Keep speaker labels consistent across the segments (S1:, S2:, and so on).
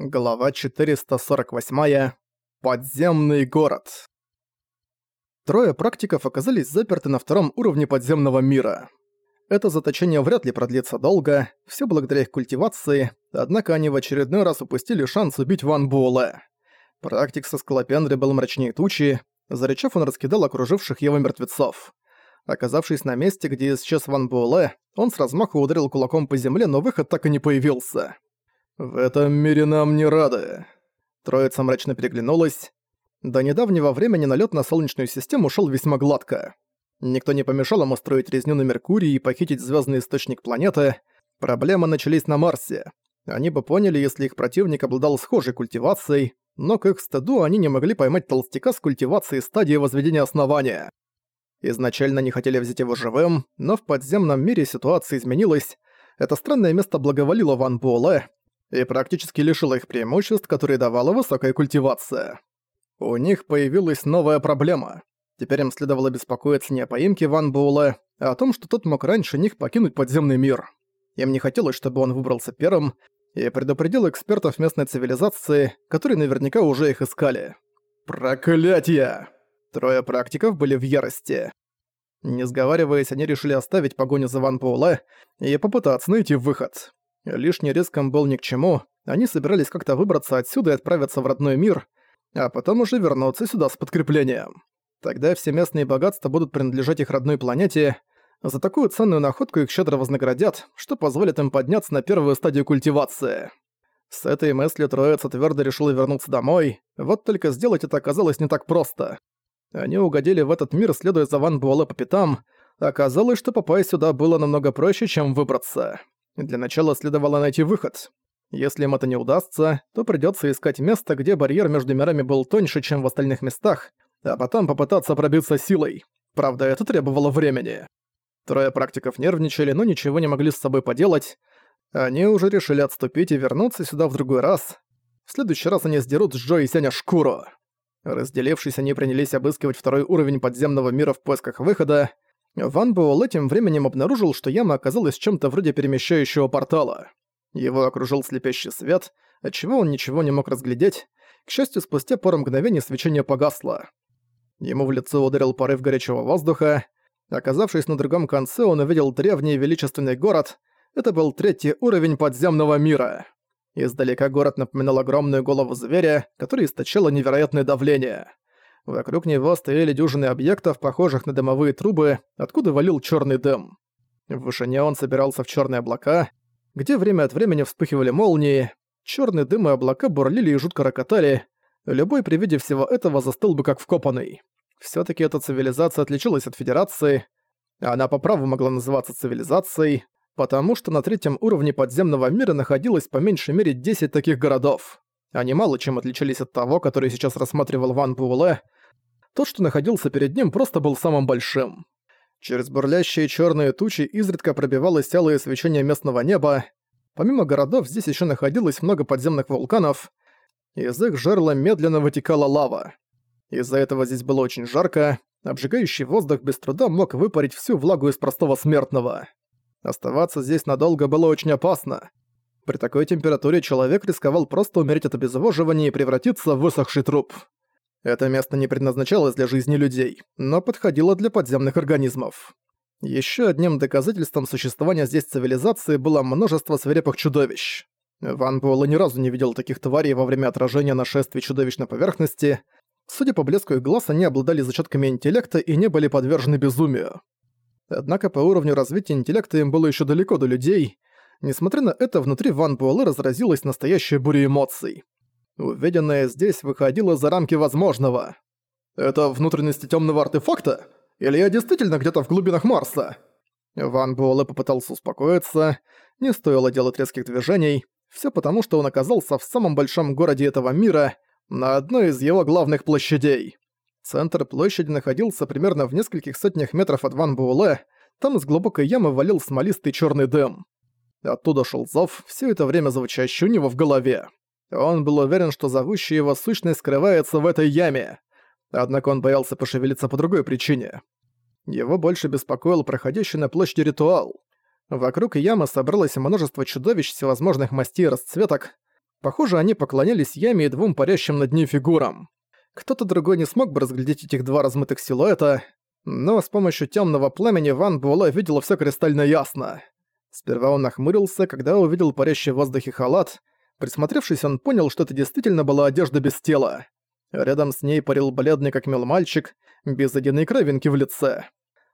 S1: Глава 448. Подземный город. Трое практиков оказались заперты на втором уровне подземного мира. Это заточение вряд ли продлится долго, все благодаря их культивации, однако они в очередной раз упустили шанс убить Ван Буэлэ. Практик со скалопендры был мрачнее тучи, зарычав он раскидал окруживших его мертвецов. Оказавшись на месте, где исчез Ван Буэлэ, он с размаху ударил кулаком по земле, но выход так и не появился. «В этом мире нам не рады». Троица мрачно переглянулась. До недавнего времени налет на Солнечную систему шел весьма гладко. Никто не помешал им устроить резню на Меркурии и похитить звездный источник планеты. Проблемы начались на Марсе. Они бы поняли, если их противник обладал схожей культивацией, но к их стыду они не могли поймать толстяка с культивацией стадии возведения основания. Изначально не хотели взять его живым, но в подземном мире ситуация изменилась. Это странное место благоволило Ван Буэлэ, и практически лишила их преимуществ, которые давала высокая культивация. У них появилась новая проблема. Теперь им следовало беспокоиться не о поимке Ван Буэлэ, а о том, что тот мог раньше них покинуть подземный мир. Им не хотелось, чтобы он выбрался первым, и предупредил экспертов местной цивилизации, которые наверняка уже их искали. «Проклятье!» Трое практиков были в ярости. Не сговариваясь, они решили оставить погоню за Ван Буэлэ и попытаться найти выход. Лишний риском был ни к чему, они собирались как-то выбраться отсюда и отправиться в родной мир, а потом уже вернуться сюда с подкреплением. Тогда все местные богатства будут принадлежать их родной планете, за такую ценную находку их щедро вознаградят, что позволит им подняться на первую стадию культивации. С этой мыслью троица твердо решила вернуться домой, вот только сделать это оказалось не так просто. Они угодили в этот мир, следуя за Ван Буэлэ по пятам, оказалось, что попасть сюда было намного проще, чем выбраться. Для начала следовало найти выход. Если им это не удастся, то придётся искать место, где барьер между мирами был тоньше, чем в остальных местах, а потом попытаться пробиться силой. Правда, это требовало времени. Трое практиков нервничали, но ничего не могли с собой поделать. Они уже решили отступить и вернуться сюда в другой раз. В следующий раз они сдерут с Джо и Сеня шкуру. Разделившись, они принялись обыскивать второй уровень подземного мира в поисках выхода. Ван Буэлэ этим временем обнаружил, что яма оказалась чем-то вроде перемещающего портала. Его окружил слепящий свет, отчего он ничего не мог разглядеть. К счастью, спустя пару мгновений свечение погасло. Ему в лицо ударил порыв горячего воздуха. Оказавшись на другом конце, он увидел древний величественный город. Это был третий уровень подземного мира. Издалека город напоминал огромную голову зверя, который источало невероятное давление. Вокруг него стояли дюжины объектов, похожих на дымовые трубы, откуда валил черный дым. В вышине он собирался в черные облака, где время от времени вспыхивали молнии, черный дым и облака бурлили и жутко рокотали. Любой при виде всего этого застыл бы как вкопанный. все таки эта цивилизация отличалась от Федерации. Она по праву могла называться цивилизацией, потому что на третьем уровне подземного мира находилось по меньшей мере 10 таких городов. Они мало чем отличались от того, который сейчас рассматривал Ван Буэлэ, тот, что находился перед ним, просто был самым большим. Через бурлящие черные тучи изредка пробивалось алое свечение местного неба. Помимо городов, здесь еще находилось много подземных вулканов. Из их жерла медленно вытекала лава. Из-за этого здесь было очень жарко, обжигающий воздух без труда мог выпарить всю влагу из простого смертного. Оставаться здесь надолго было очень опасно. При такой температуре человек рисковал просто умереть от обезвоживания и превратиться в высохший труп. Это место не предназначалось для жизни людей, но подходило для подземных организмов. Еще одним доказательством существования здесь цивилизации было множество свирепых чудовищ. Ван Буэлэ ни разу не видел таких тварей во время отражения нашествий чудовищ на поверхности. Судя по блеску их глаз, они обладали зачатками интеллекта и не были подвержены безумию. Однако по уровню развития интеллекта им было еще далеко до людей. Несмотря на это, внутри Ван Буэлэ разразилась настоящая буря эмоций. Увиденное здесь выходило за рамки возможного. «Это внутренности темного артефакта? Или я действительно где-то в глубинах Марса?» Ван Буэлэ попытался успокоиться, не стоило делать резких движений, все потому, что он оказался в самом большом городе этого мира, на одной из его главных площадей. Центр площади находился примерно в нескольких сотнях метров от Ван Буэлэ, там из глубокой ямы валил смолистый черный дым. Оттуда шел зов, все это время звучащий у него в голове. Он был уверен, что зовущая его сущность скрывается в этой яме. Однако он боялся пошевелиться по другой причине. Его больше беспокоил проходящий на площади ритуал. Вокруг ямы собралось множество чудовищ всевозможных мастей и расцветок. Похоже, они поклонялись яме и двум парящим над ней фигурам. Кто-то другой не смог бы разглядеть этих два размытых силуэта, но с помощью темного пламени Ван Буэлэ видела все кристально ясно. Сперва он нахмурился, когда увидел парящий в воздухе халат. Присмотревшись, он понял, что это действительно была одежда без тела. Рядом с ней парил бледный как мел мальчик, без единой кровинки в лице.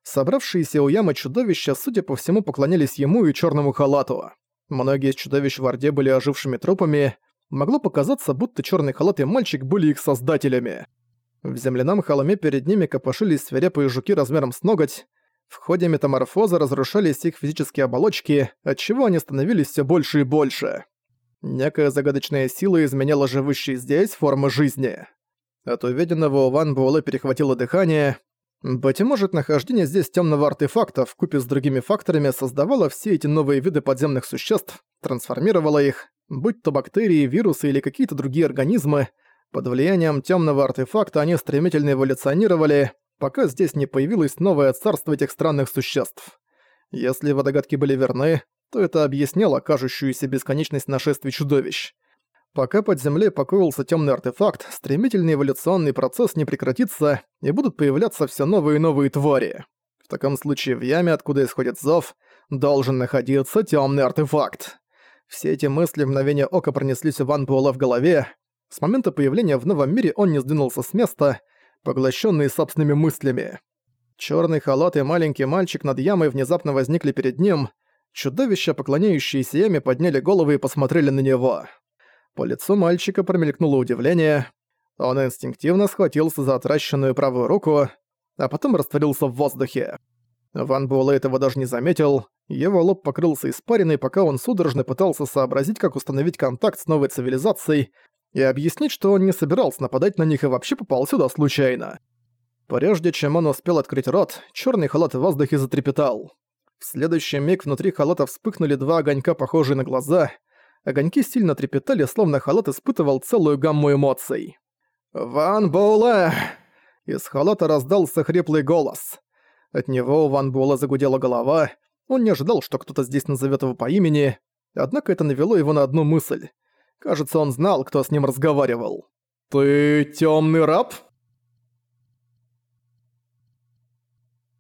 S1: Собравшиеся у ямы чудовища, судя по всему, поклонялись ему и черному халату. Многие из чудовищ в Орде были ожившими трупами. Могло показаться, будто черный халат и мальчик были их создателями. В земляном холме перед ними копошились свирепые жуки размером с ноготь. В ходе метаморфоза разрушались их физические оболочки, отчего они становились все больше и больше. Некая загадочная сила изменяла живущие здесь формы жизни. От увиденного у Ван Буэлэ перехватило дыхание, быть может, нахождение здесь темного артефакта в купе с другими факторами создавало все эти новые виды подземных существ, трансформировало их, будь то бактерии, вирусы или какие-то другие организмы, под влиянием темного артефакта они стремительно эволюционировали, пока здесь не появилось новое царство этих странных существ. Если его догадки были верны, то это объясняло кажущуюся бесконечность нашествий чудовищ. Пока под землей покоился темный артефакт, стремительный эволюционный процесс не прекратится, и будут появляться все новые и новые твари. В таком случае в яме, откуда исходит зов, должен находиться темный артефакт. Все эти мысли в мгновение ока пронеслись у Ван Буэлла в голове. С момента появления в новом мире он не сдвинулся с места, поглощенный собственными мыслями. Черный халат и маленький мальчик над ямой внезапно возникли перед ним. Чудовища, поклоняющиеся яме, подняли головы и посмотрели на него. По лицу мальчика промелькнуло удивление. Он инстинктивно схватился за отращенную правую руку, а потом растворился в воздухе. Ван Буэлэ этого даже не заметил, его лоб покрылся испариной, пока он судорожно пытался сообразить, как установить контакт с новой цивилизацией и объяснить, что он не собирался нападать на них и вообще попал сюда случайно. Прежде чем он успел открыть рот, черный халат в воздухе затрепетал. В следующий миг внутри халата вспыхнули два огонька, похожие на глаза — огоньки сильно трепетали, словно халат испытывал целую гамму эмоций. «Ван Боуле!» Из халата раздался хриплый голос. От него у Ван Буэлла загудела голова. Он не ожидал, что кто-то здесь назовет его по имени, однако это навело его на одну мысль. Кажется, он знал, кто с ним разговаривал. «Ты темный раб?»